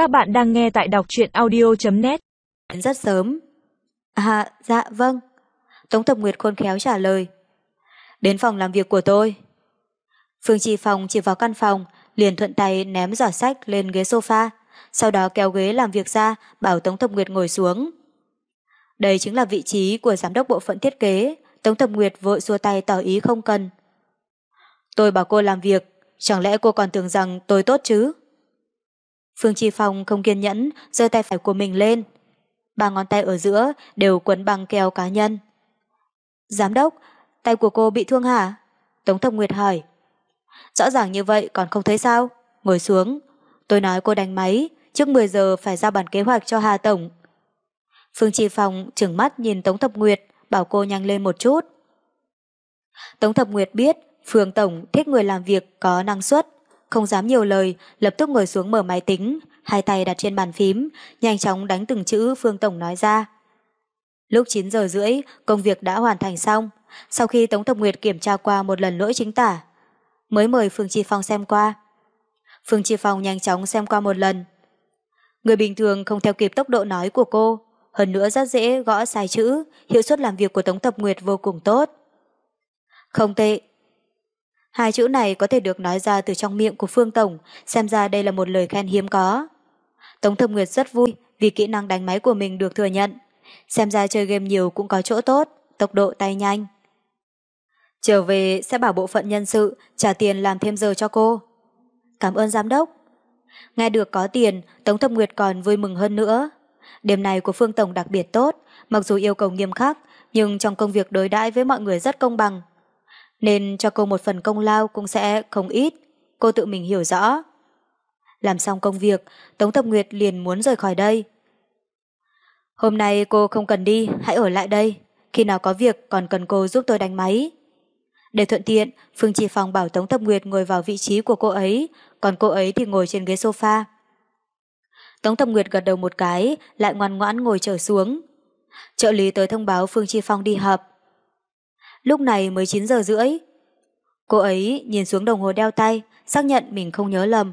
Các bạn đang nghe tại đọc truyện audio.net Rất sớm. À, dạ vâng. Tống Thập Nguyệt khôn khéo trả lời. Đến phòng làm việc của tôi. Phương trì phòng chỉ vào căn phòng, liền thuận tay ném giỏ sách lên ghế sofa, sau đó kéo ghế làm việc ra, bảo Tống Thập Nguyệt ngồi xuống. Đây chính là vị trí của giám đốc bộ phận thiết kế, Tống Thập Nguyệt vội xua tay tỏ ý không cần. Tôi bảo cô làm việc, chẳng lẽ cô còn tưởng rằng tôi tốt chứ? Phương Chi Phong không kiên nhẫn, giơ tay phải của mình lên. Ba ngón tay ở giữa đều quấn bằng keo cá nhân. Giám đốc, tay của cô bị thương hả? Tống Thập Nguyệt hỏi. Rõ ràng như vậy còn không thấy sao? Ngồi xuống. Tôi nói cô đánh máy, trước 10 giờ phải ra bản kế hoạch cho Hà Tổng. Phương Chi Phong trừng mắt nhìn Tống Thập Nguyệt, bảo cô nhanh lên một chút. Tống Thập Nguyệt biết Phương Tổng thích người làm việc có năng suất, không dám nhiều lời, lập tức ngồi xuống mở máy tính, hai tay đặt trên bàn phím, nhanh chóng đánh từng chữ Phương Tổng nói ra. Lúc 9 giờ rưỡi, công việc đã hoàn thành xong. Sau khi Tống Thập Nguyệt kiểm tra qua một lần lỗi chính tả, mới mời Phương Chi Phong xem qua. Phương Chi Phong nhanh chóng xem qua một lần. Người bình thường không theo kịp tốc độ nói của cô, hơn nữa rất dễ gõ sai chữ, hiệu suất làm việc của Tống Thập Nguyệt vô cùng tốt. Không tệ. Hai chữ này có thể được nói ra từ trong miệng của Phương Tổng, xem ra đây là một lời khen hiếm có. Tống Thâm Nguyệt rất vui vì kỹ năng đánh máy của mình được thừa nhận. Xem ra chơi game nhiều cũng có chỗ tốt, tốc độ tay nhanh. Trở về sẽ bảo bộ phận nhân sự trả tiền làm thêm giờ cho cô. Cảm ơn giám đốc. Nghe được có tiền, Tống Thâm Nguyệt còn vui mừng hơn nữa. Đêm này của Phương Tổng đặc biệt tốt, mặc dù yêu cầu nghiêm khắc, nhưng trong công việc đối đãi với mọi người rất công bằng. Nên cho cô một phần công lao cũng sẽ không ít, cô tự mình hiểu rõ. Làm xong công việc, Tống Thập Nguyệt liền muốn rời khỏi đây. Hôm nay cô không cần đi, hãy ở lại đây. Khi nào có việc còn cần cô giúp tôi đánh máy. Để thuận tiện, Phương Chi Phong bảo Tống Thập Nguyệt ngồi vào vị trí của cô ấy, còn cô ấy thì ngồi trên ghế sofa. Tống Thập Nguyệt gật đầu một cái, lại ngoan ngoãn ngồi trở xuống. Trợ lý tới thông báo Phương Chi Phong đi họp. Lúc này mới 9 giờ rưỡi. Cô ấy nhìn xuống đồng hồ đeo tay, xác nhận mình không nhớ lầm.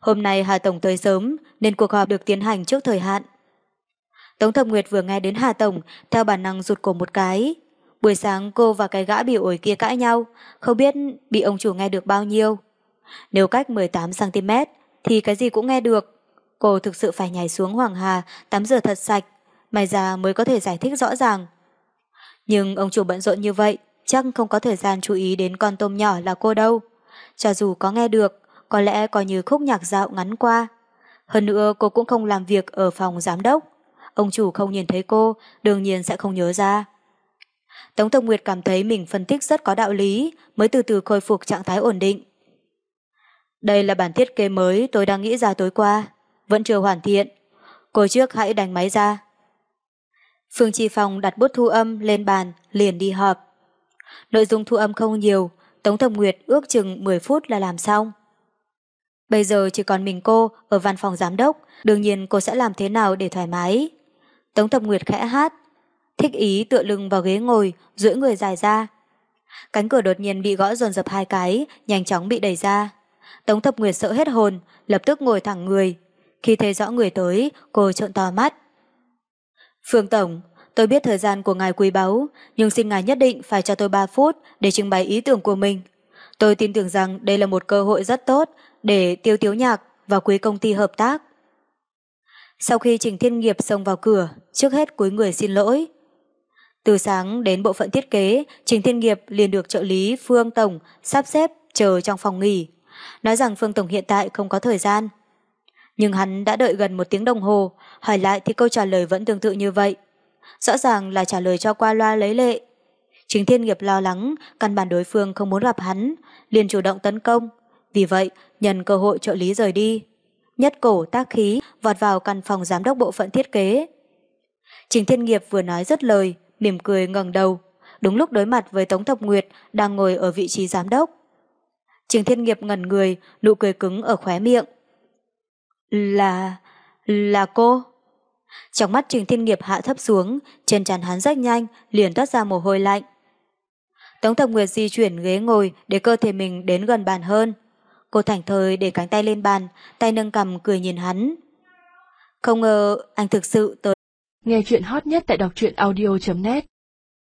Hôm nay Hà Tổng tới sớm, nên cuộc họp được tiến hành trước thời hạn. Tống Thập Nguyệt vừa nghe đến Hà Tổng, theo bản năng rụt cổ một cái. Buổi sáng cô và cái gã bị ổi kia cãi nhau, không biết bị ông chủ nghe được bao nhiêu. Nếu cách 18cm thì cái gì cũng nghe được. Cô thực sự phải nhảy xuống Hoàng Hà, tắm rửa thật sạch, may ra mới có thể giải thích rõ ràng. Nhưng ông chủ bận rộn như vậy, chắc không có thời gian chú ý đến con tôm nhỏ là cô đâu. Cho dù có nghe được, có lẽ coi như khúc nhạc dạo ngắn qua. Hơn nữa cô cũng không làm việc ở phòng giám đốc. Ông chủ không nhìn thấy cô, đương nhiên sẽ không nhớ ra. Tống Tông Nguyệt cảm thấy mình phân tích rất có đạo lý, mới từ từ khôi phục trạng thái ổn định. Đây là bản thiết kế mới tôi đang nghĩ ra tối qua, vẫn chưa hoàn thiện. Cô trước hãy đánh máy ra. Phương Chi Phong đặt bút thu âm lên bàn, liền đi họp. Nội dung thu âm không nhiều, Tống Thập Nguyệt ước chừng 10 phút là làm xong. Bây giờ chỉ còn mình cô ở văn phòng giám đốc, đương nhiên cô sẽ làm thế nào để thoải mái. Tống Thập Nguyệt khẽ hát, thích ý tựa lưng vào ghế ngồi, duỗi người dài ra. Cánh cửa đột nhiên bị gõ dồn dập hai cái, nhanh chóng bị đẩy ra. Tống Thập Nguyệt sợ hết hồn, lập tức ngồi thẳng người. Khi thấy rõ người tới, cô trợn to mắt. Phương Tổng, tôi biết thời gian của ngài quý báu, nhưng xin ngài nhất định phải cho tôi 3 phút để trình bày ý tưởng của mình. Tôi tin tưởng rằng đây là một cơ hội rất tốt để tiêu tiếu nhạc và quý công ty hợp tác. Sau khi Trình Thiên Nghiệp xông vào cửa, trước hết cúi người xin lỗi. Từ sáng đến bộ phận thiết kế, Trình Thiên Nghiệp liền được trợ lý Phương Tổng sắp xếp chờ trong phòng nghỉ, nói rằng Phương Tổng hiện tại không có thời gian. Nhưng hắn đã đợi gần một tiếng đồng hồ, hỏi lại thì câu trả lời vẫn tương tự như vậy. Rõ ràng là trả lời cho qua loa lấy lệ. Trình Thiên Nghiệp lo lắng, căn bản đối phương không muốn gặp hắn, liền chủ động tấn công. Vì vậy, nhân cơ hội trợ lý rời đi. Nhất cổ tác khí, vọt vào căn phòng giám đốc bộ phận thiết kế. Trình Thiên Nghiệp vừa nói rất lời, mỉm cười ngẩng đầu, đúng lúc đối mặt với Tống Thập Nguyệt đang ngồi ở vị trí giám đốc. Trình Thiên Nghiệp ngẩn người, nụ cười cứng ở khóe miệng. Là... là cô? Trong mắt Trình Thiên Nghiệp hạ thấp xuống, trên trán hắn rách nhanh, liền toát ra mồ hôi lạnh. Tống Thập Nguyệt di chuyển ghế ngồi để cơ thể mình đến gần bàn hơn. Cô thảnh thơi để cánh tay lên bàn, tay nâng cầm cười nhìn hắn. Không ngờ anh thực sự tới. Nghe chuyện hot nhất tại đọc truyện audio.net